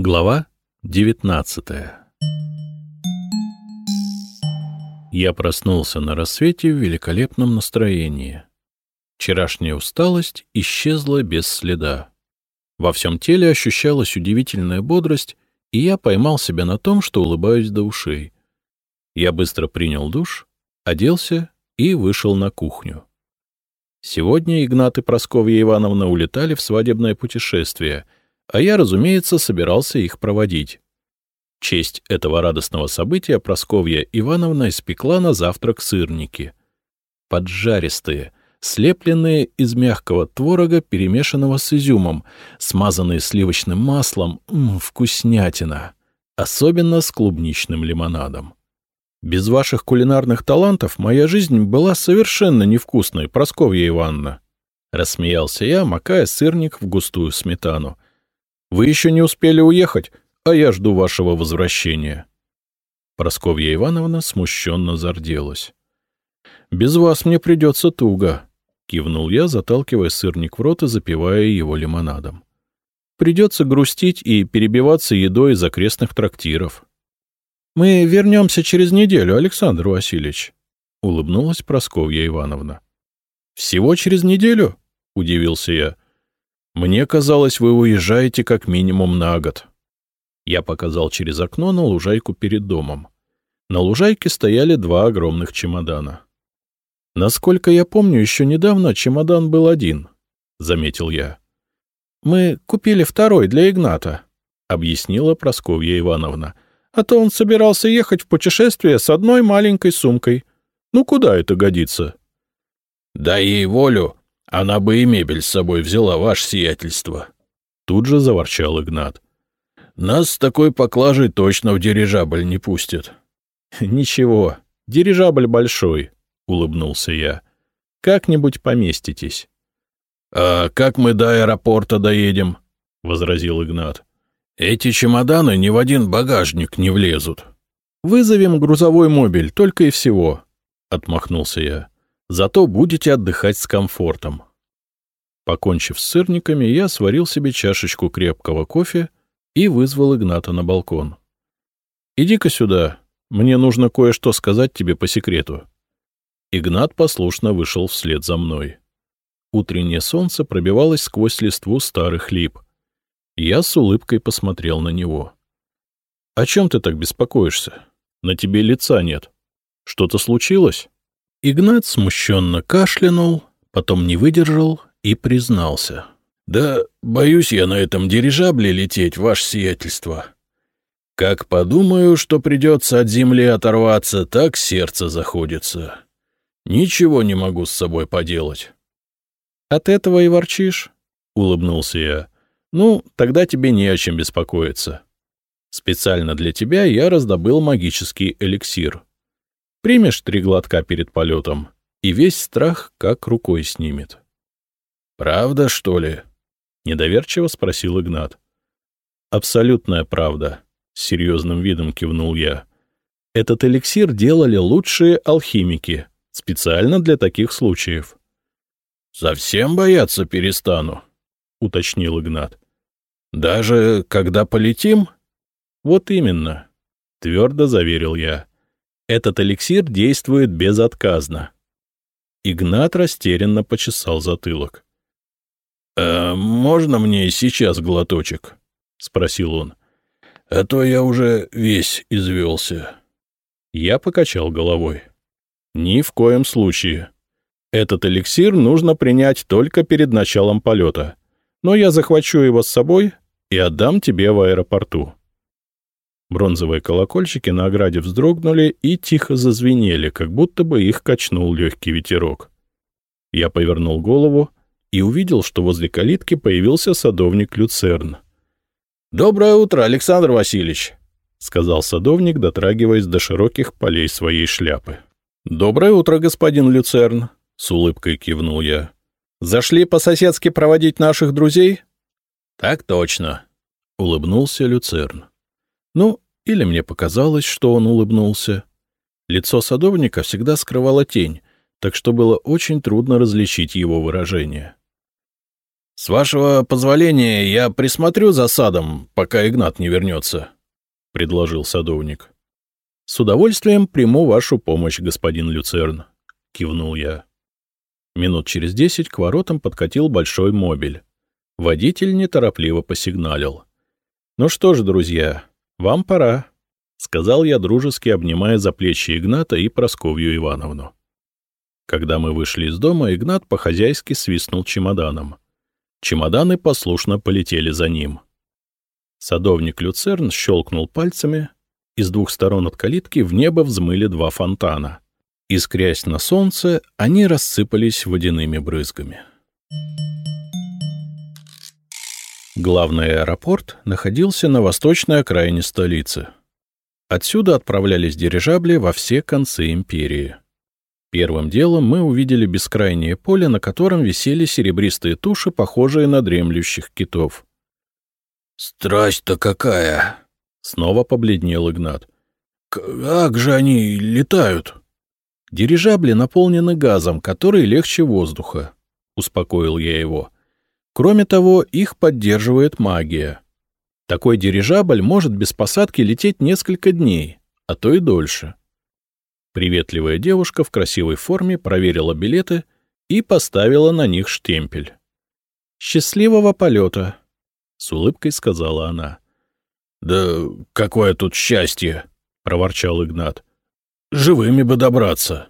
Глава 19 Я проснулся на рассвете в великолепном настроении. Вчерашняя усталость исчезла без следа. Во всем теле ощущалась удивительная бодрость, и я поймал себя на том, что улыбаюсь до ушей. Я быстро принял душ, оделся и вышел на кухню. Сегодня Игнат и Просковья Ивановна улетали в свадебное путешествие, а я, разумеется, собирался их проводить. В честь этого радостного события Просковья Ивановна испекла на завтрак сырники. Поджаристые, слепленные из мягкого творога, перемешанного с изюмом, смазанные сливочным маслом, м вкуснятина, особенно с клубничным лимонадом. Без ваших кулинарных талантов моя жизнь была совершенно невкусной, Просковья Ивановна. Рассмеялся я, макая сырник в густую сметану. Вы еще не успели уехать, а я жду вашего возвращения. Просковья Ивановна смущенно зарделась. «Без вас мне придется туго», — кивнул я, заталкивая сырник в рот и запивая его лимонадом. «Придется грустить и перебиваться едой из окрестных трактиров». Мы вернемся через неделю, Александр Васильевич, — улыбнулась Просковья Ивановна. — Всего через неделю? — удивился я. — Мне казалось, вы уезжаете как минимум на год. Я показал через окно на лужайку перед домом. На лужайке стояли два огромных чемодана. — Насколько я помню, еще недавно чемодан был один, — заметил я. — Мы купили второй для Игната, — объяснила Просковья Ивановна. — а то он собирался ехать в путешествие с одной маленькой сумкой. Ну куда это годится? — Дай ей волю, она бы и мебель с собой взяла, ваше сиятельство. Тут же заворчал Игнат. — Нас с такой поклажей точно в дирижабль не пустят. — Ничего, дирижабль большой, — улыбнулся я. — Как-нибудь поместитесь. — А как мы до аэропорта доедем? — возразил Игнат. Эти чемоданы ни в один багажник не влезут. — Вызовем грузовой мобиль, только и всего, — отмахнулся я. — Зато будете отдыхать с комфортом. Покончив с сырниками, я сварил себе чашечку крепкого кофе и вызвал Игната на балкон. — Иди-ка сюда, мне нужно кое-что сказать тебе по секрету. Игнат послушно вышел вслед за мной. Утреннее солнце пробивалось сквозь листву старых лип — я с улыбкой посмотрел на него. — О чем ты так беспокоишься? На тебе лица нет. Что-то случилось? Игнат смущенно кашлянул, потом не выдержал и признался. — Да боюсь я на этом дирижабле лететь, ваше сиятельство. Как подумаю, что придется от земли оторваться, так сердце заходится. Ничего не могу с собой поделать. — От этого и ворчишь? — улыбнулся я. Ну, тогда тебе не о чем беспокоиться. Специально для тебя я раздобыл магический эликсир. Примешь три глотка перед полетом, и весь страх как рукой снимет. — Правда, что ли? — недоверчиво спросил Игнат. — Абсолютная правда, — с серьезным видом кивнул я. Этот эликсир делали лучшие алхимики, специально для таких случаев. — Совсем бояться перестану, — уточнил Игнат. — Даже когда полетим? — Вот именно, — твердо заверил я. Этот эликсир действует безотказно. Игнат растерянно почесал затылок. «А можно мне сейчас глоточек?» — спросил он. — А то я уже весь извелся. Я покачал головой. — Ни в коем случае. Этот эликсир нужно принять только перед началом полета но я захвачу его с собой и отдам тебе в аэропорту». Бронзовые колокольчики на ограде вздрогнули и тихо зазвенели, как будто бы их качнул легкий ветерок. Я повернул голову и увидел, что возле калитки появился садовник Люцерн. — Доброе утро, Александр Васильевич! — сказал садовник, дотрагиваясь до широких полей своей шляпы. — Доброе утро, господин Люцерн! — с улыбкой кивнул я. Зашли по-соседски проводить наших друзей? — Так точно, — улыбнулся Люцерн. Ну, или мне показалось, что он улыбнулся. Лицо садовника всегда скрывало тень, так что было очень трудно различить его выражение. С вашего позволения я присмотрю за садом, пока Игнат не вернется, — предложил садовник. — С удовольствием приму вашу помощь, господин Люцерн, — кивнул я. Минут через десять к воротам подкатил большой мобиль. Водитель неторопливо посигналил. — Ну что ж, друзья, вам пора, — сказал я, дружески обнимая за плечи Игната и Просковью Ивановну. Когда мы вышли из дома, Игнат по-хозяйски свистнул чемоданом. Чемоданы послушно полетели за ним. Садовник Люцерн щелкнул пальцами, и с двух сторон от калитки в небо взмыли два фонтана. Искрясь на солнце, они рассыпались водяными брызгами. Главный аэропорт находился на восточной окраине столицы. Отсюда отправлялись дирижабли во все концы империи. Первым делом мы увидели бескрайнее поле, на котором висели серебристые туши, похожие на дремлющих китов. «Страсть-то какая!» — снова побледнел Игнат. «Как же они летают?» «Дирижабли наполнены газом, который легче воздуха», — успокоил я его. «Кроме того, их поддерживает магия. Такой дирижабль может без посадки лететь несколько дней, а то и дольше. Приветливая девушка в красивой форме проверила билеты и поставила на них штемпель. «Счастливого полета!» — с улыбкой сказала она. «Да какое тут счастье!» — проворчал Игнат. «Живыми бы добраться!»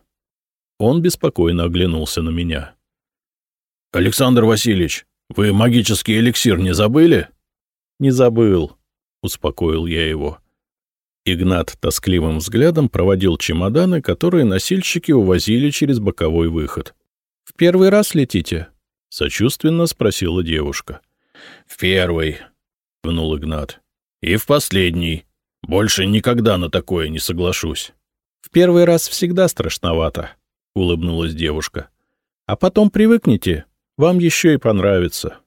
Он беспокойно оглянулся на меня. «Александр Васильевич, вы магический эликсир не забыли?» «Не забыл», — успокоил я его. Игнат тоскливым взглядом проводил чемоданы, которые носильщики увозили через боковой выход. — В первый раз летите? — сочувственно спросила девушка. — В первый, — пнул Игнат. — И в последний. Больше никогда на такое не соглашусь. — В первый раз всегда страшновато, — улыбнулась девушка. — А потом привыкнете, вам еще и понравится.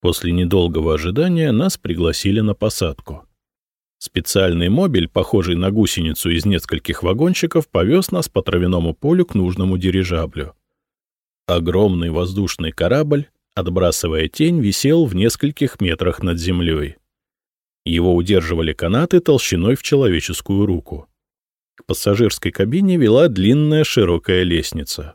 После недолгого ожидания нас пригласили на посадку. Специальный мобиль, похожий на гусеницу из нескольких вагончиков, повез нас по травяному полю к нужному дирижаблю. Огромный воздушный корабль, отбрасывая тень, висел в нескольких метрах над землей. Его удерживали канаты толщиной в человеческую руку. К пассажирской кабине вела длинная широкая лестница.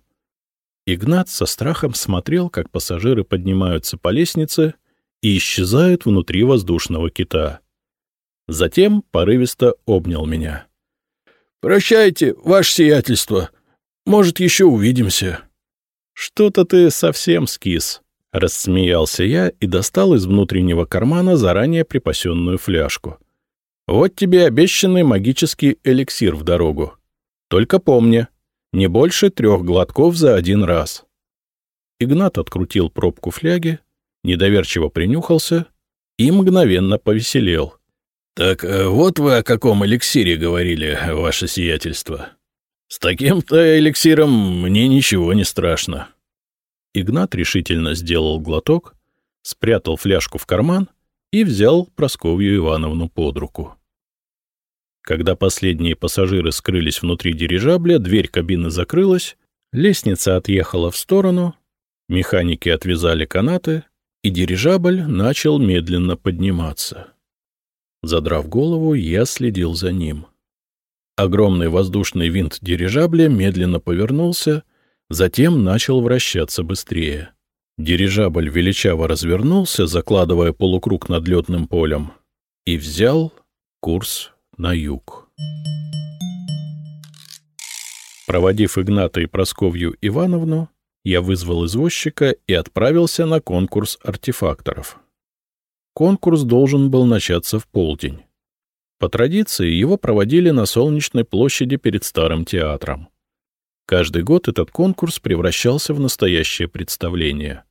Игнат со страхом смотрел, как пассажиры поднимаются по лестнице и исчезают внутри воздушного кита. Затем порывисто обнял меня. — Прощайте, ваше сиятельство. Может, еще увидимся. — Что-то ты совсем скис. — рассмеялся я и достал из внутреннего кармана заранее припасенную фляжку. — Вот тебе обещанный магический эликсир в дорогу. Только помни, не больше трех глотков за один раз. Игнат открутил пробку фляги, недоверчиво принюхался и мгновенно повеселел. «Так э, вот вы о каком эликсире говорили, ваше сиятельство. С таким-то эликсиром мне ничего не страшно». Игнат решительно сделал глоток, спрятал фляжку в карман и взял Просковью Ивановну под руку. Когда последние пассажиры скрылись внутри дирижабля, дверь кабины закрылась, лестница отъехала в сторону, механики отвязали канаты, и дирижабль начал медленно подниматься. Задрав голову, я следил за ним. Огромный воздушный винт дирижабля медленно повернулся, затем начал вращаться быстрее. Дирижабль величаво развернулся, закладывая полукруг над летным полем, и взял курс на юг. Проводив Игната и Просковью Ивановну, я вызвал извозчика и отправился на конкурс артефакторов. Конкурс должен был начаться в полдень. По традиции его проводили на Солнечной площади перед Старым театром. Каждый год этот конкурс превращался в настоящее представление.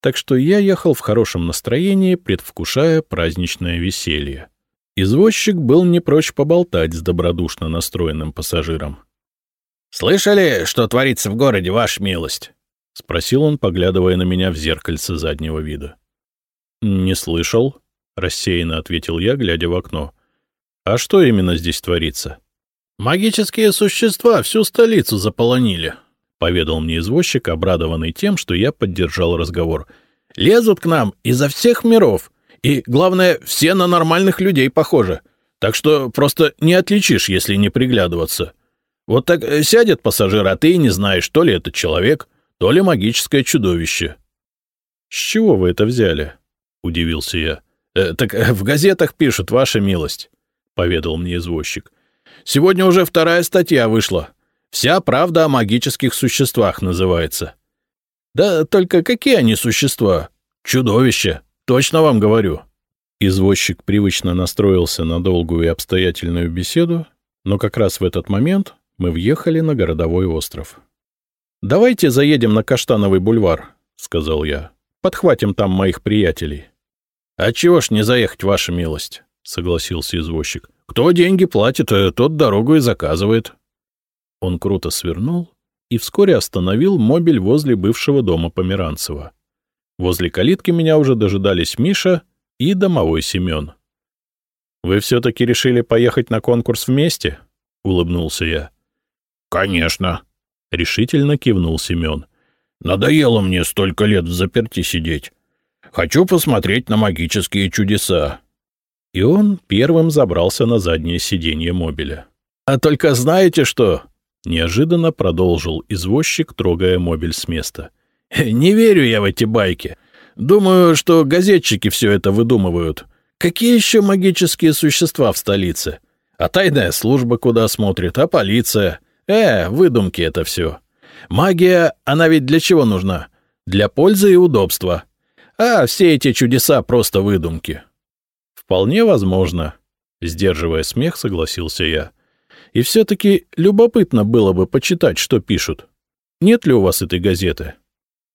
Так что я ехал в хорошем настроении, предвкушая праздничное веселье. Извозчик был не прочь поболтать с добродушно настроенным пассажиром. — Слышали, что творится в городе, ваша милость? — спросил он, поглядывая на меня в зеркальце заднего вида. «Не слышал», — рассеянно ответил я, глядя в окно. «А что именно здесь творится?» «Магические существа всю столицу заполонили», — поведал мне извозчик, обрадованный тем, что я поддержал разговор. Лезут к нам изо всех миров. И, главное, все на нормальных людей похожи. Так что просто не отличишь, если не приглядываться. Вот так э, сядет пассажир, а ты и не знаешь, то ли это человек, то ли магическое чудовище. — С чего вы это взяли? — удивился я. «Э, — Так э, в газетах пишут, ваша милость, — поведал мне извозчик. — Сегодня уже вторая статья вышла. Вся правда о магических существах называется. Да только какие они существа? Чудовища, точно вам говорю. Извозчик привычно настроился на долгую и обстоятельную беседу, но как раз в этот момент мы въехали на городовой остров. «Давайте заедем на Каштановый бульвар», — сказал я. «Подхватим там моих приятелей». «А чего ж не заехать, ваша милость?» — согласился извозчик. «Кто деньги платит, э, тот дорогу и заказывает». Он круто свернул и вскоре остановил мобиль возле бывшего дома Померанцева. Возле калитки меня уже дожидались Миша и домовой Семен. «Вы все-таки решили поехать на конкурс вместе?» — улыбнулся я. «Конечно», — решительно кивнул Семен. «Надоело мне столько лет в заперти сидеть. Хочу посмотреть на магические чудеса». И он первым забрался на заднее сиденье мобиля. «А только знаете что?» — неожиданно продолжил извозчик, трогая мобиль с места. «Не верю я в эти байки. Думаю, что газетчики все это выдумывают. Какие еще магические существа в столице? А тайная служба куда смотрит, а полиция? Э, выдумки это все. Магия, она ведь для чего нужна? Для пользы и удобства. А все эти чудеса просто выдумки. Вполне возможно. Сдерживая смех, согласился я. И все-таки любопытно было бы почитать, что пишут. Нет ли у вас этой газеты? —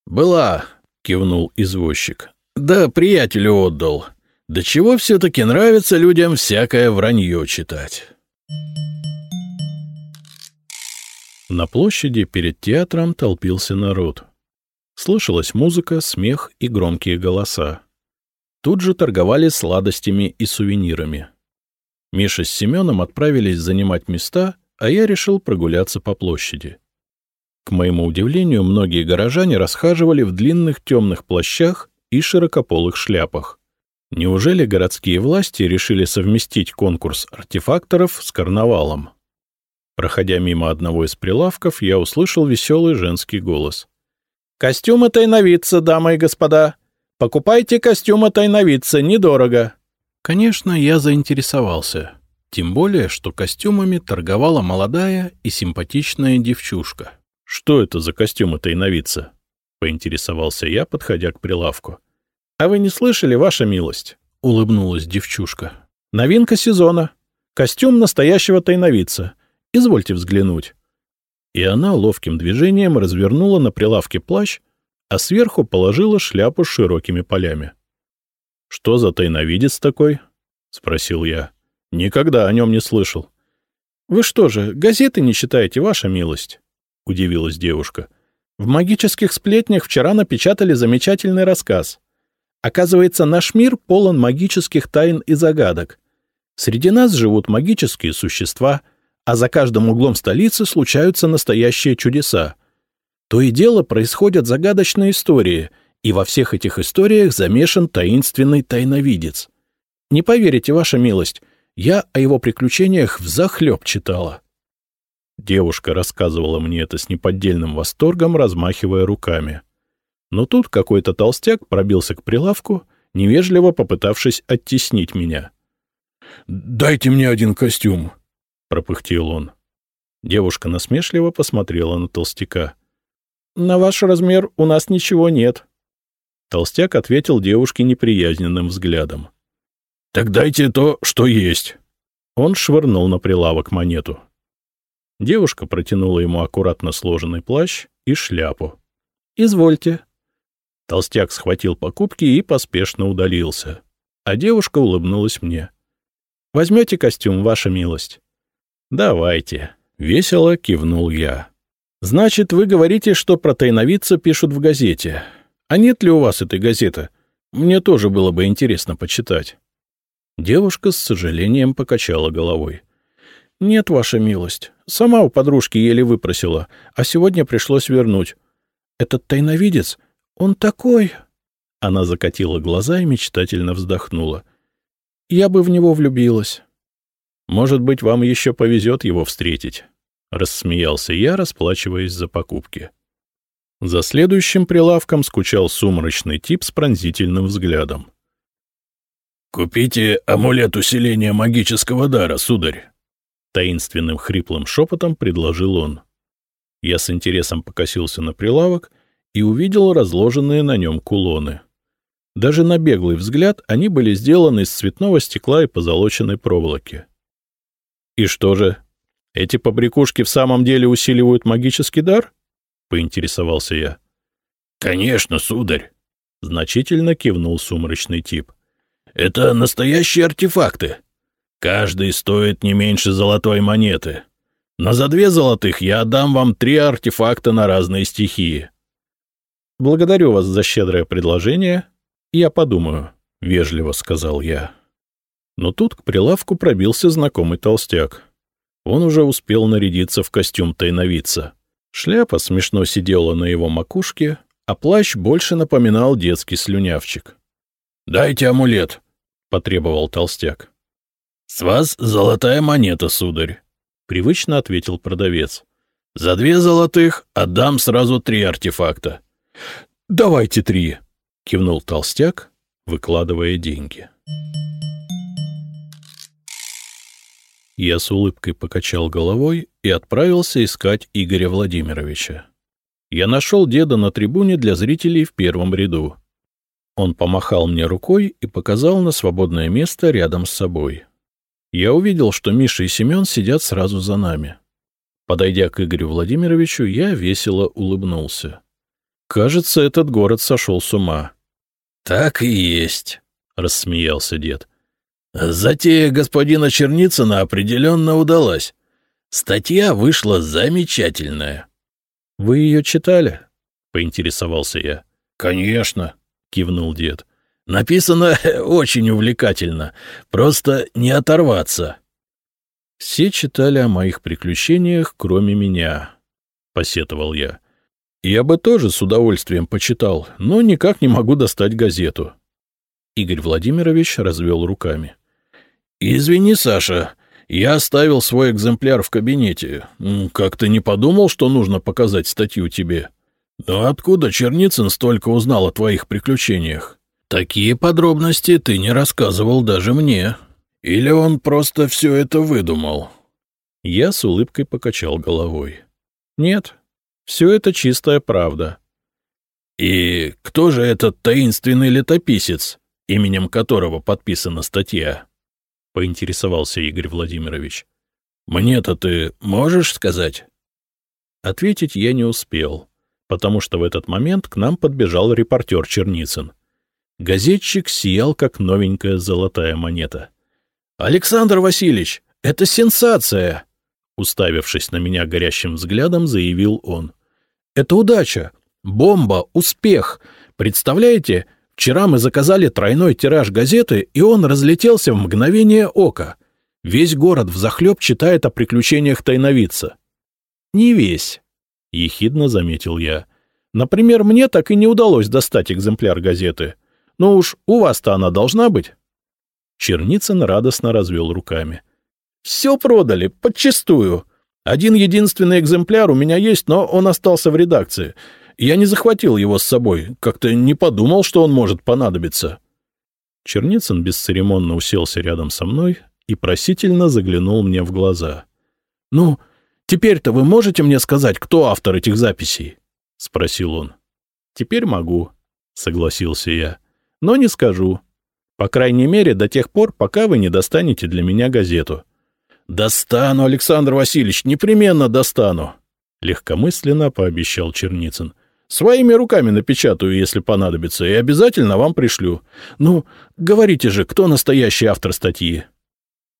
Была, — кивнул извозчик. — Да приятелю отдал. Да чего все-таки нравится людям всякое вранье читать. На площади перед театром толпился народ. Слышалась музыка, смех и громкие голоса. Тут же торговали сладостями и сувенирами. Миша с Семеном отправились занимать места, а я решил прогуляться по площади. К моему удивлению, многие горожане расхаживали в длинных темных плащах и широкополых шляпах. Неужели городские власти решили совместить конкурс артефакторов с карнавалом? Проходя мимо одного из прилавков, я услышал веселый женский голос. «Костюмы тайновидца, дамы и господа! Покупайте костюмы тайновидца, недорого!» Конечно, я заинтересовался. Тем более, что костюмами торговала молодая и симпатичная девчушка. «Что это за костюмы тайновидца?» — поинтересовался я, подходя к прилавку. «А вы не слышали, ваша милость?» — улыбнулась девчушка. «Новинка сезона. Костюм настоящего тайновидца. Извольте взглянуть». И она ловким движением развернула на прилавке плащ, а сверху положила шляпу с широкими полями. — Что за тайновидец такой? — спросил я. — Никогда о нем не слышал. — Вы что же, газеты не читаете, ваша милость? — удивилась девушка. — В магических сплетнях вчера напечатали замечательный рассказ. Оказывается, наш мир полон магических тайн и загадок. Среди нас живут магические существа — а за каждым углом столицы случаются настоящие чудеса. То и дело происходят загадочные истории, и во всех этих историях замешан таинственный тайновидец. Не поверите, ваша милость, я о его приключениях взахлеб читала. Девушка рассказывала мне это с неподдельным восторгом, размахивая руками. Но тут какой-то толстяк пробился к прилавку, невежливо попытавшись оттеснить меня. — Дайте мне один костюм, — пропыхтел он. Девушка насмешливо посмотрела на толстяка. — На ваш размер у нас ничего нет. Толстяк ответил девушке неприязненным взглядом. — Так дайте то, что есть. Он швырнул на прилавок монету. Девушка протянула ему аккуратно сложенный плащ и шляпу. — Извольте. Толстяк схватил покупки и поспешно удалился. А девушка улыбнулась мне. — Возьмете костюм, ваша милость? «Давайте», — весело кивнул я. «Значит, вы говорите, что про тайновидца пишут в газете. А нет ли у вас этой газеты? Мне тоже было бы интересно почитать». Девушка с сожалением покачала головой. «Нет, ваша милость. Сама у подружки еле выпросила, а сегодня пришлось вернуть. Этот тайновидец, он такой...» Она закатила глаза и мечтательно вздохнула. «Я бы в него влюбилась». «Может быть, вам еще повезет его встретить», — рассмеялся я, расплачиваясь за покупки. За следующим прилавком скучал сумрачный тип с пронзительным взглядом. «Купите амулет усиления магического дара, сударь», — таинственным хриплым шепотом предложил он. Я с интересом покосился на прилавок и увидел разложенные на нем кулоны. Даже на беглый взгляд они были сделаны из цветного стекла и позолоченной проволоки. «И что же, эти побрякушки в самом деле усиливают магический дар?» — поинтересовался я. — Конечно, сударь, — значительно кивнул сумрачный тип. — Это настоящие артефакты. Каждый стоит не меньше золотой монеты. Но за две золотых я отдам вам три артефакта на разные стихии. — Благодарю вас за щедрое предложение. Я подумаю, — вежливо сказал я. Но тут к прилавку пробился знакомый толстяк. Он уже успел нарядиться в костюм тайновица. Шляпа смешно сидела на его макушке, а плащ больше напоминал детский слюнявчик. — Дайте амулет, — потребовал толстяк. — С вас золотая монета, сударь, — привычно ответил продавец. — За две золотых отдам сразу три артефакта. — Давайте три, — кивнул толстяк, выкладывая деньги. Я с улыбкой покачал головой и отправился искать Игоря Владимировича. Я нашел деда на трибуне для зрителей в первом ряду. Он помахал мне рукой и показал на свободное место рядом с собой. Я увидел, что Миша и Семен сидят сразу за нами. Подойдя к Игорю Владимировичу, я весело улыбнулся. Кажется, этот город сошел с ума. — Так и есть, — рассмеялся дед. Затея господина Черницына определенно удалась. Статья вышла замечательная. — Вы ее читали? — поинтересовался я. — Конечно, — кивнул дед. — Написано очень увлекательно. Просто не оторваться. — Все читали о моих приключениях, кроме меня, — посетовал я. Я бы тоже с удовольствием почитал, но никак не могу достать газету. Игорь Владимирович развел руками. — Извини, Саша, я оставил свой экземпляр в кабинете. Как-то не подумал, что нужно показать статью тебе. Но откуда Черницын столько узнал о твоих приключениях? Такие подробности ты не рассказывал даже мне. Или он просто все это выдумал? Я с улыбкой покачал головой. Нет, все это чистая правда. И кто же этот таинственный летописец, именем которого подписана статья? поинтересовался Игорь Владимирович. «Мне-то ты можешь сказать?» Ответить я не успел, потому что в этот момент к нам подбежал репортер Черницын. Газетчик сиял, как новенькая золотая монета. «Александр Васильевич, это сенсация!» Уставившись на меня горящим взглядом, заявил он. «Это удача! Бомба! Успех! Представляете, Вчера мы заказали тройной тираж газеты, и он разлетелся в мгновение ока. Весь город взахлеб читает о приключениях тайновидца. — Не весь, — ехидно заметил я. — Например, мне так и не удалось достать экземпляр газеты. Но уж у вас-то она должна быть. Черницын радостно развел руками. — Все продали, подчистую. Один единственный экземпляр у меня есть, но он остался в редакции. Я не захватил его с собой, как-то не подумал, что он может понадобиться. Черницын бесцеремонно уселся рядом со мной и просительно заглянул мне в глаза. — Ну, теперь-то вы можете мне сказать, кто автор этих записей? — спросил он. — Теперь могу, — согласился я. — Но не скажу. По крайней мере, до тех пор, пока вы не достанете для меня газету. — Достану, Александр Васильевич, непременно достану, — легкомысленно пообещал Черницын. Своими руками напечатаю, если понадобится, и обязательно вам пришлю. Ну, говорите же, кто настоящий автор статьи?»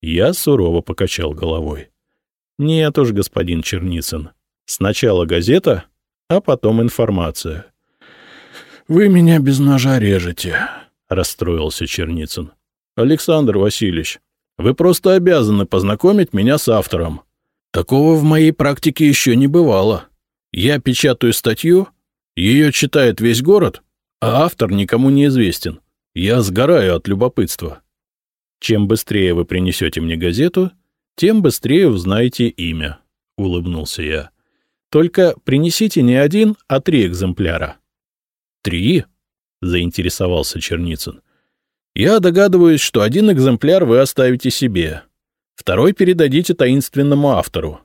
Я сурово покачал головой. «Нет уж, господин Черницын. Сначала газета, а потом информация». «Вы меня без ножа режете», — расстроился Черницын. «Александр Васильевич, вы просто обязаны познакомить меня с автором. Такого в моей практике еще не бывало. Я печатаю статью, ее читает весь город, а автор никому не известен. Я сгораю от любопытства. Чем быстрее вы принесете мне газету, тем быстрее узнаете имя, — улыбнулся я. Только принесите не один, а три экземпляра. — Три? — заинтересовался Черницын. — Я догадываюсь, что один экземпляр вы оставите себе, второй передадите таинственному автору.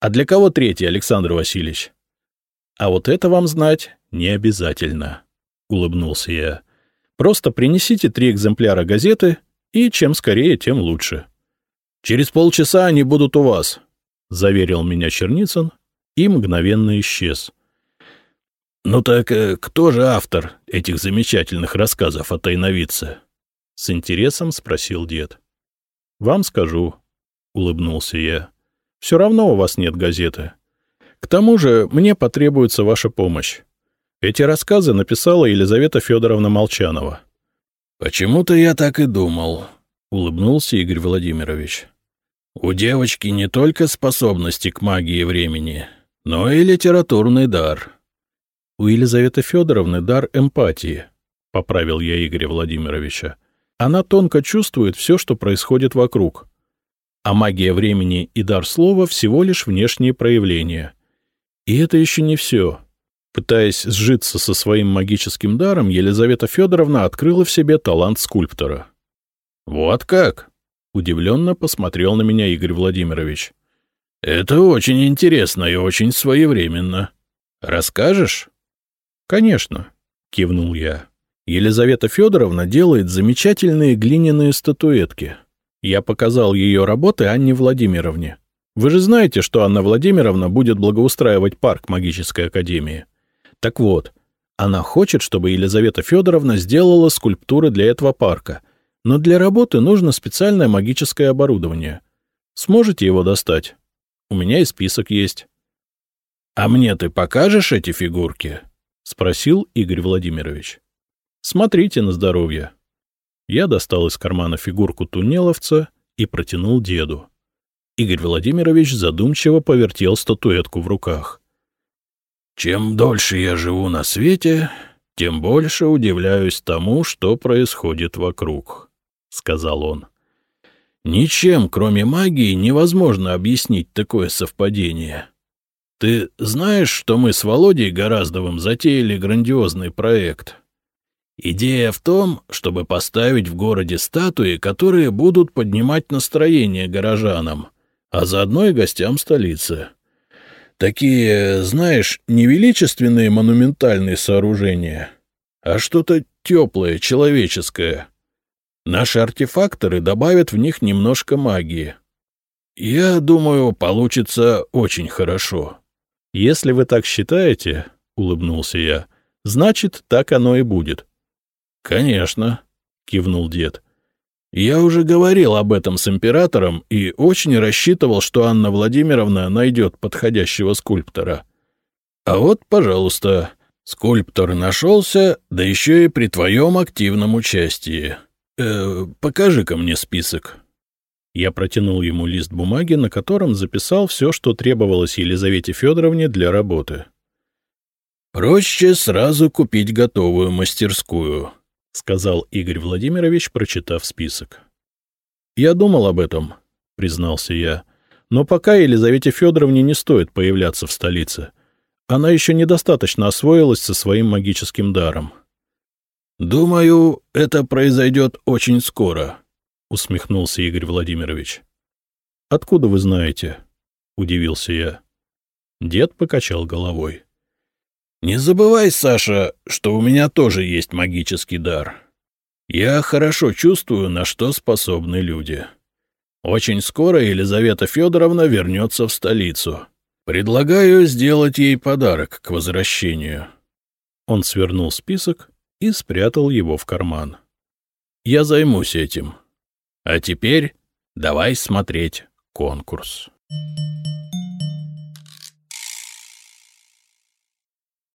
А для кого третий, Александр Васильевич? — А вот это вам знать не обязательно, — улыбнулся я. — Просто принесите три экземпляра газеты, и чем скорее, тем лучше. — Через полчаса они будут у вас, — заверил меня Черницын и мгновенно исчез. — Ну так э, кто же автор этих замечательных рассказов о тайновидце? — с интересом спросил дед. — Вам скажу, — улыбнулся я. — Все равно у вас нет газеты. К тому же мне потребуется ваша помощь. Эти рассказы написала Елизавета Федоровна Молчанова. — Почему-то я так и думал, — улыбнулся Игорь Владимирович. — У девочки не только способности к магии времени, но и литературный дар. — У Елизаветы Федоровны дар эмпатии, — поправил я Игоря Владимировича. Она тонко чувствует все, что происходит вокруг. А магия времени и дар слова — всего лишь внешние проявления. И это еще не все. Пытаясь сжиться со своим магическим даром, Елизавета Федоровна открыла в себе талант скульптора. — Вот как? — удивленно посмотрел на меня Игорь Владимирович. — Это очень интересно и очень своевременно. Расскажешь? — Конечно, — кивнул я. Елизавета Федоровна делает замечательные глиняные статуэтки. Я показал ее работы Анне Владимировне. Вы же знаете, что Анна Владимировна будет благоустраивать парк магической академии. Так вот, она хочет, чтобы Елизавета Федоровна сделала скульптуры для этого парка, но для работы нужно специальное магическое оборудование. Сможете его достать? У меня и список есть. — А мне ты покажешь эти фигурки? — спросил Игорь Владимирович. — Смотрите на здоровье. Я достал из кармана фигурку туннеловца и протянул деду. Игорь Владимирович задумчиво повертел статуэтку в руках. Чем дольше я живу на свете, тем больше удивляюсь тому, что происходит вокруг, — сказал он. Ничем, кроме магии, невозможно объяснить такое совпадение. Ты знаешь, что мы с Володей Гораздовым затеяли грандиозный проект? Идея в том, чтобы поставить в городе статуи, которые будут поднимать настроение горожанам, а заодно и гостям столицы. Такие, знаешь, не величественные монументальные сооружения, а что-то теплое, человеческое. Наши артефакторы добавят в них немножко магии. Я думаю, получится очень хорошо. — Если вы так считаете, — улыбнулся я, — значит, так оно и будет. — Конечно, — кивнул дед. Я уже говорил об этом с императором и очень рассчитывал, что Анна Владимировна найдет подходящего скульптора. А вот, пожалуйста, скульптор нашелся, да еще и при твоем активном участии. Э, покажи-ка мне список. Я протянул ему лист бумаги, на котором записал все, что требовалось Елизавете Федоровне для работы. «Проще сразу купить готовую мастерскую», — сказал Игорь Владимирович, прочитав список. — Я думал об этом, — признался я. — Но пока Елизавете Федоровне не стоит появляться в столице. Она еще недостаточно освоилась со своим магическим даром. — Думаю, это произойдет очень скоро, — усмехнулся Игорь Владимирович. — Откуда вы знаете? — удивился я. Дед покачал головой. — не забывай, Саша, что у меня тоже есть магический дар. Я хорошо чувствую, на что способны люди. Очень скоро Елизавета Федоровна вернется в столицу. Предлагаю сделать ей подарок к возвращению. Он свернул список и спрятал его в карман. Я займусь этим. А теперь давай смотреть конкурс.